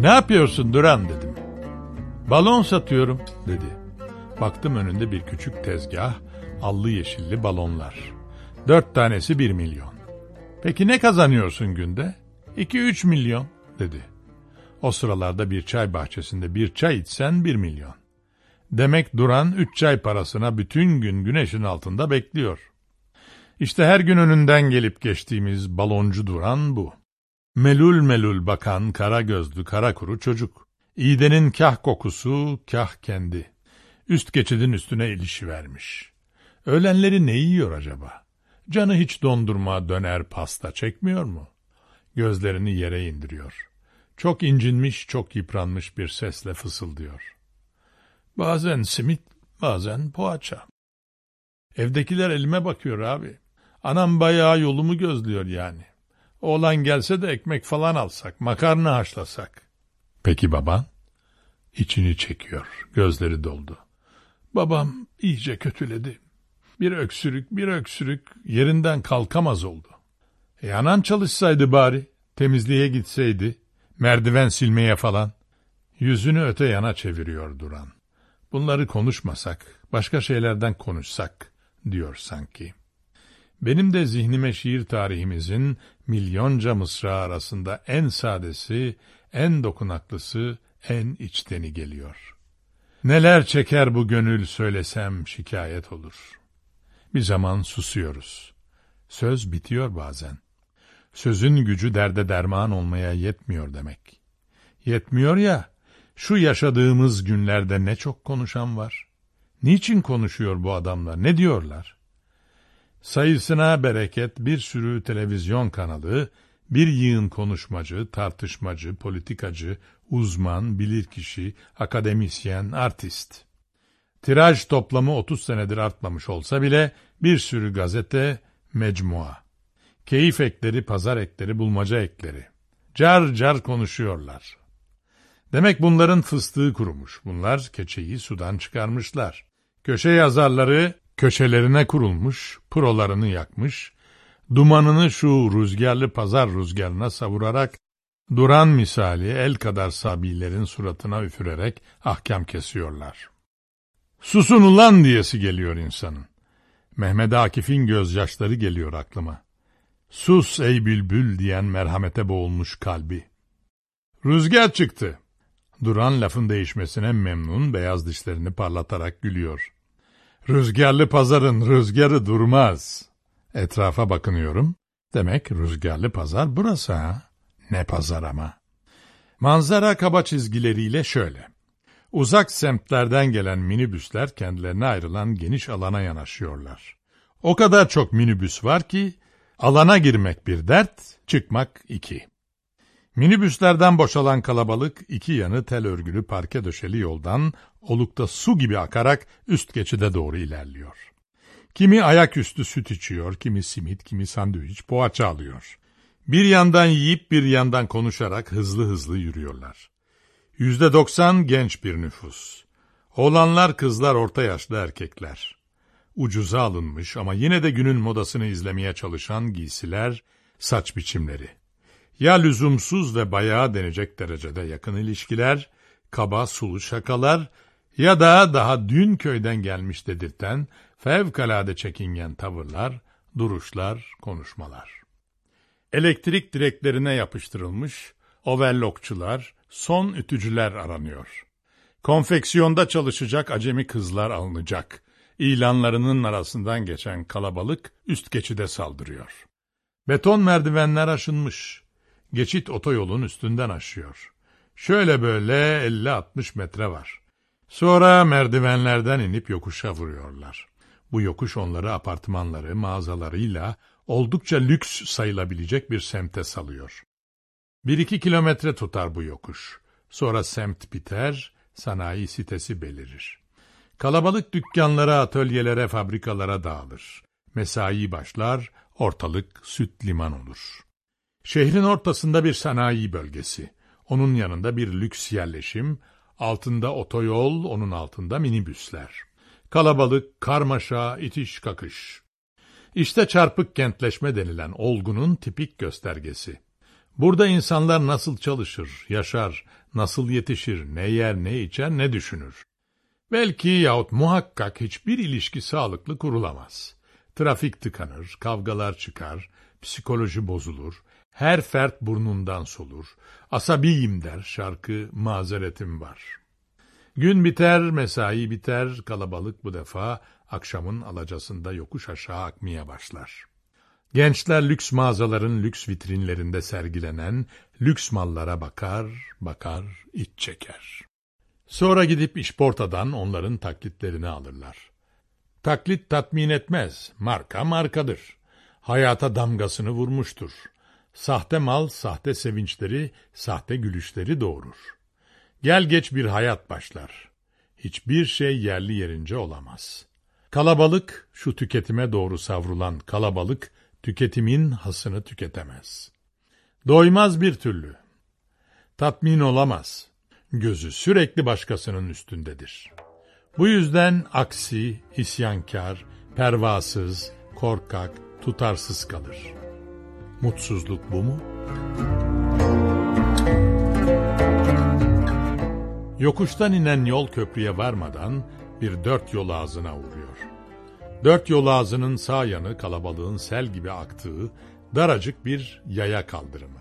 Ne yapıyorsun Duran dedim. Balon satıyorum dedi. Baktım önünde bir küçük tezgah, allı yeşilli balonlar. Dört tanesi bir milyon. Peki ne kazanıyorsun günde? İki üç milyon dedi. O sıralarda bir çay bahçesinde bir çay içsen bir milyon. Demek Duran üç çay parasına bütün gün güneşin altında bekliyor. İşte her gün önünden gelip geçtiğimiz baloncu Duran bu. Melul melul bakan kara gözlü kara kuru çocuk. İğdenin kah kokusu kah kendi. Üst geçidin üstüne ilişi vermiş. Öğlenleri ne yiyor acaba? Canı hiç dondurma, döner, pasta çekmiyor mu? Gözlerini yere indiriyor. Çok incinmiş, çok yıpranmış bir sesle fısıldıyor. Bazen simit, bazen poğaça. Evdekiler elime bakıyor abi. Anam bayağı yolumu gözlüyor yani. Oğlan gelse de ekmek falan alsak, makarna haşlasak. Peki baban? İçini çekiyor, gözleri doldu. Babam iyice kötüledi. Bir öksürük, bir öksürük yerinden kalkamaz oldu. E anan çalışsaydı bari, temizliğe gitseydi, merdiven silmeye falan. Yüzünü öte yana çeviriyor Duran. Bunları konuşmasak, başka şeylerden konuşsak, diyor sanki. Benim de zihnime şiir tarihimizin milyonca mısra arasında en sadesi, en dokunaklısı, en içteni geliyor. Neler çeker bu gönül söylesem şikayet olur. Bir zaman susuyoruz. Söz bitiyor bazen. Sözün gücü derde derman olmaya yetmiyor demek. Yetmiyor ya, şu yaşadığımız günlerde ne çok konuşan var. Niçin konuşuyor bu adamlar, ne diyorlar? Sayısına bereket bir sürü televizyon kanalı, bir yığın konuşmacı, tartışmacı, politikacı, uzman, bilirkişi, akademisyen, artist. Tiraj toplamı 30 senedir artmamış olsa bile bir sürü gazete, mecmua. Keyif ekleri, pazar ekleri, bulmaca ekleri. Car car konuşuyorlar. Demek bunların fıstığı kurumuş. Bunlar keçeyi sudan çıkarmışlar. Köşe yazarları köşelerine kurulmuş, prolarını yakmış, dumanını şu rüzgarlı pazar rüzgarına savurarak, duran misali el kadar sabilerin suratına üfürerek ahkam kesiyorlar. Susun ulan diyesi geliyor insanın. Mehmet Akif'in gözyaşları geliyor aklıma. Sus ey bülbül diyen merhamete boğulmuş kalbi. Rüzgar çıktı. Duran lafın değişmesine memnun beyaz dişlerini parlatarak gülüyor. Rüzgarlı pazarın rüzgarı durmaz. Etrafa bakınıyorum. Demek rüzgarlı pazar burası ha. Ne pazar ama. Manzara kaba çizgileriyle şöyle. Uzak semtlerden gelen minibüsler kendilerine ayrılan geniş alana yanaşıyorlar. O kadar çok minibüs var ki alana girmek bir dert, çıkmak iki. Minibüslerden boşalan kalabalık iki yanı tel örgülü parke döşeli yoldan olukta su gibi akarak üst geçide doğru ilerliyor. Kimi ayaküstü süt içiyor, kimi simit, kimi sandviç, poğaça alıyor. Bir yandan yiyip bir yandan konuşarak hızlı hızlı yürüyorlar. Yüzde doksan genç bir nüfus. Oğlanlar, kızlar, orta yaşlı erkekler. Ucuza alınmış ama yine de günün modasını izlemeye çalışan giysiler, saç biçimleri. Ya lüzumsuz ve bayağı denecek derecede yakın ilişkiler, kaba sulu şakalar ya da daha dün köyden gelmiş dedirten fevkalade çekingen tavırlar, duruşlar, konuşmalar. Elektrik direklerine yapıştırılmış overlockçular, son ütücüler aranıyor. Konfeksiyonda çalışacak acemi kızlar alınacak. İlanlarının arasından geçen kalabalık üst geçide saldırıyor. Beton merdivenler aşınmış. Geçit otoyolun üstünden aşıyor. Şöyle böyle 50-60 metre var. Sonra merdivenlerden inip yokuşa vuruyorlar. Bu yokuş onları apartmanları, mağazalarıyla oldukça lüks sayılabilecek bir semte salıyor. Bir iki kilometre tutar bu yokuş. Sonra semt biter, sanayi sitesi belirir. Kalabalık dükkanlara, atölyelere, fabrikalara dağılır. Mesai başlar, ortalık süt liman olur. Şehrin ortasında bir sanayi bölgesi. Onun yanında bir lüks yerleşim, altında otoyol, onun altında minibüsler. Kalabalık, karmaşa, itiş kakış. İşte çarpık kentleşme denilen olgunun tipik göstergesi. Burada insanlar nasıl çalışır, yaşar, nasıl yetişir, ne yer, ne içer, ne düşünür. Belki yahut muhakkak hiçbir ilişki sağlıklı kurulamaz. Trafik tıkanır, kavgalar çıkar, psikoloji bozulur, her fert burnundan solur, asabiyim der şarkı mazeretim var. Gün biter, mesai biter, kalabalık bu defa akşamın alacasında yokuş aşağı akmaya başlar. Gençler lüks mağazaların lüks vitrinlerinde sergilenen lüks mallara bakar, bakar, iç çeker. Sonra gidip işportadan onların taklitlerini alırlar. Taklit tatmin etmez, marka markadır. Hayata damgasını vurmuştur. Sahte mal, sahte sevinçleri, sahte gülüşleri doğurur. Gel geç bir hayat başlar. Hiçbir şey yerli yerince olamaz. Kalabalık, şu tüketime doğru savrulan kalabalık, tüketimin hasını tüketemez. Doymaz bir türlü. Tatmin olamaz. Gözü sürekli başkasının üstündedir. Bu yüzden aksi, isyankar, pervasız, korkak, tutarsız kalır. Mutsuzluk bu mu? Yokuştan inen yol köprüye varmadan bir dört yol ağzına uğruyor. Dört yol ağzının sağ yanı kalabalığın sel gibi aktığı daracık bir yaya kaldırımı.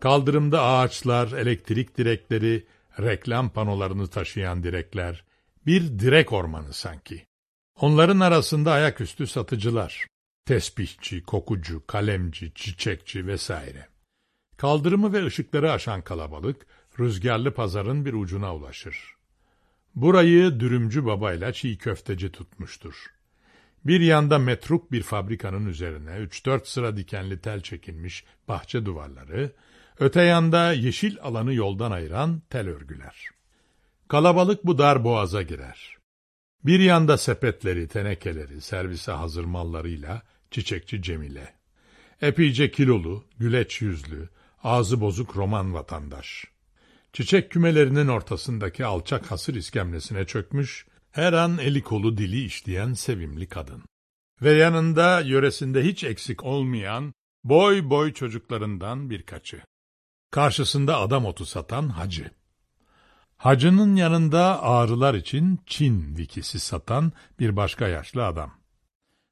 Kaldırımda ağaçlar, elektrik direkleri, reklam panolarını taşıyan direkler, bir direk ormanı sanki. Onların arasında ayaküstü satıcılar, tesbihçi, kokucu, kalemci, çiçekçi vesaire. Kaldırımı ve ışıkları aşan kalabalık, rüzgarlı pazarın bir ucuna ulaşır. Burayı dürümcü babayla çiğ köfteci tutmuştur. Bir yanda metruk bir fabrikanın üzerine üç dört sıra dikenli tel çekilmiş bahçe duvarları, öte yanda yeşil alanı yoldan ayıran tel örgüler. Kalabalık bu dar boğaza girer. Bir yanda sepetleri, tenekeleri, servise hazır mallarıyla çiçekçi Cemile. Epeyce kilolu, güleç yüzlü, ağzı bozuk Roman vatandaş. Çiçek kümelerinin ortasındaki alçak hasır iskemlesine çökmüş, her an eli kolu dili işleyen sevimli kadın. Ve yanında yöresinde hiç eksik olmayan boy boy çocuklarından birkaçı. Karşısında adam otu satan hacı. Hacının yanında ağrılar için Çin vikisi satan bir başka yaşlı adam.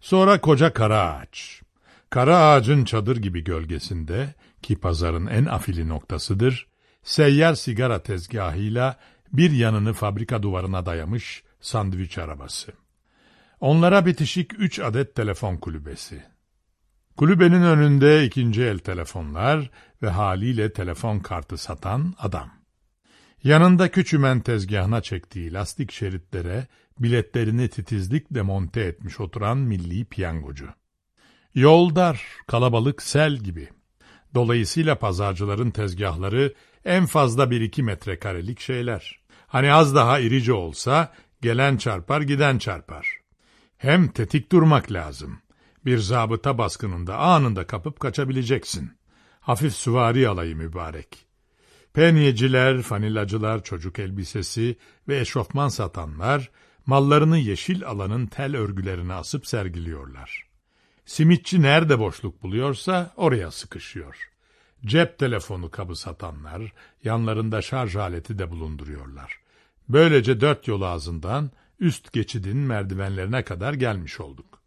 Sonra koca kara ağaç. Kara ağacın çadır gibi gölgesinde ki pazarın en afili noktasıdır, seyyar sigara tezgahıyla bir yanını fabrika duvarına dayamış sandviç arabası. Onlara bitişik üç adet telefon kulübesi. Kulübenin önünde ikinci el telefonlar ve haliyle telefon kartı satan adam. Yanında küçümen tezgahına çektiği lastik şeritlere biletlerini titizlikle monte etmiş oturan milli piyangocu. Yol dar, kalabalık sel gibi. Dolayısıyla pazarcıların tezgahları en fazla bir iki metrekarelik şeyler. Hani az daha irice olsa gelen çarpar giden çarpar. Hem tetik durmak lazım. Bir zabıta baskınında anında kapıp kaçabileceksin. Hafif süvari alayı mübarek. Penyeciler, fanilacılar, çocuk elbisesi ve eşofman satanlar mallarını yeşil alanın tel örgülerine asıp sergiliyorlar. Simitçi nerede boşluk buluyorsa oraya sıkışıyor. Cep telefonu kabı satanlar yanlarında şarj aleti de bulunduruyorlar. Böylece dört yol ağzından üst geçidin merdivenlerine kadar gelmiş olduk.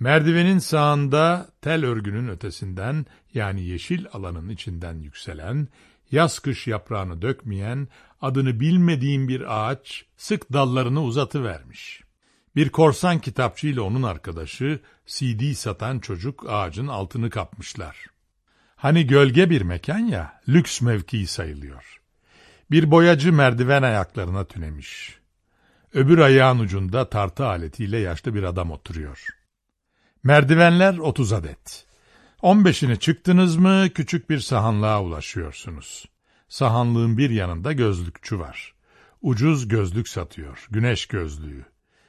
Merdivenin sağında tel örgünün ötesinden yani yeşil alanın içinden yükselen, yaz kış yaprağını dökmeyen, adını bilmediğim bir ağaç sık dallarını uzatıvermiş. Bir korsan kitapçı ile onun arkadaşı CD satan çocuk ağacın altını kapmışlar. Hani gölge bir mekan ya, lüks mevkii sayılıyor. Bir boyacı merdiven ayaklarına tünemiş. Öbür ayağın ucunda tartı aletiyle yaşlı bir adam oturuyor. Merdivenler 30 adet. 15'ini çıktınız mı küçük bir sahanlığa ulaşıyorsunuz. Sahanlığın bir yanında gözlükçü var. Ucuz gözlük satıyor, güneş gözlüğü.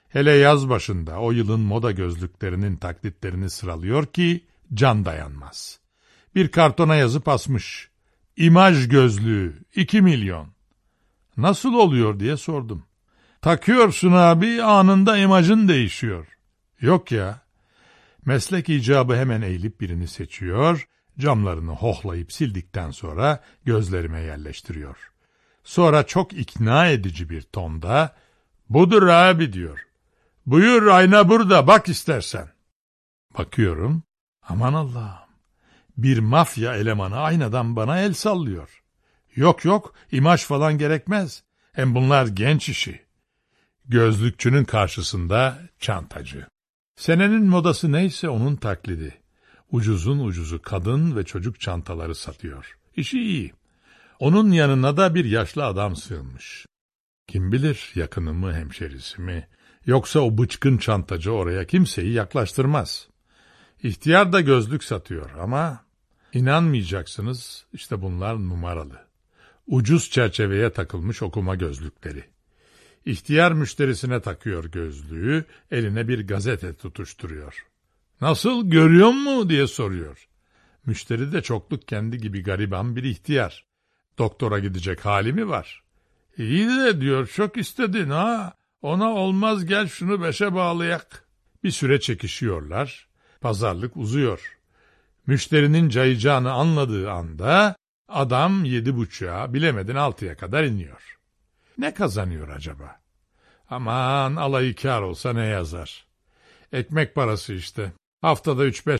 Hele yaz başında o yılın moda gözlüklerinin taklitlerini sıralıyor ki can dayanmaz. Bir kartona yazıp asmış. İmaj gözlüğü 2 milyon. Nasıl oluyor diye sordum. Takıyorsun abi anında imajın değişiyor. Yok ya. Meslek icabı hemen eğilip birini seçiyor. Camlarını hohlayıp sildikten sonra gözlerime yerleştiriyor. Sonra çok ikna edici bir tonda budur abi diyor. Buyur ayna burada bak istersen. Bakıyorum aman Allah'ım bir mafya elemanı aynadan bana el sallıyor. Yok yok imaj falan gerekmez. Hem bunlar genç işi. Gözlükçünün karşısında çantacı. Senenin modası neyse onun taklidi. Ucuzun ucuzu kadın ve çocuk çantaları satıyor. İşi iyi. Onun yanına da bir yaşlı adam sığınmış. Kim bilir yakını mı hemşerisi mi? Yoksa o bıçkın çantacı oraya kimseyi yaklaştırmaz. İhtiyar da gözlük satıyor ama inanmayacaksınız işte bunlar numaralı. Ucuz çerçeveye takılmış okuma gözlükleri. İhtiyar müşterisine takıyor gözlüğü, eline bir gazete tutuşturuyor. Nasıl görüyor mu diye soruyor. Müşteri de çokluk kendi gibi gariban bir ihtiyar. Doktora gidecek hali mi var? İyi de diyor çok istedin ha. Ona olmaz gel şunu beşe bağlayak. Bir süre çekişiyorlar. Pazarlık uzuyor. Müşterinin cayacağını anladığı anda adam yedi buçuğa bilemedin altıya kadar iniyor. Ne kazanıyor acaba? Aman alayı kar olsa ne yazar? Ekmek parası işte. Haftada üç beş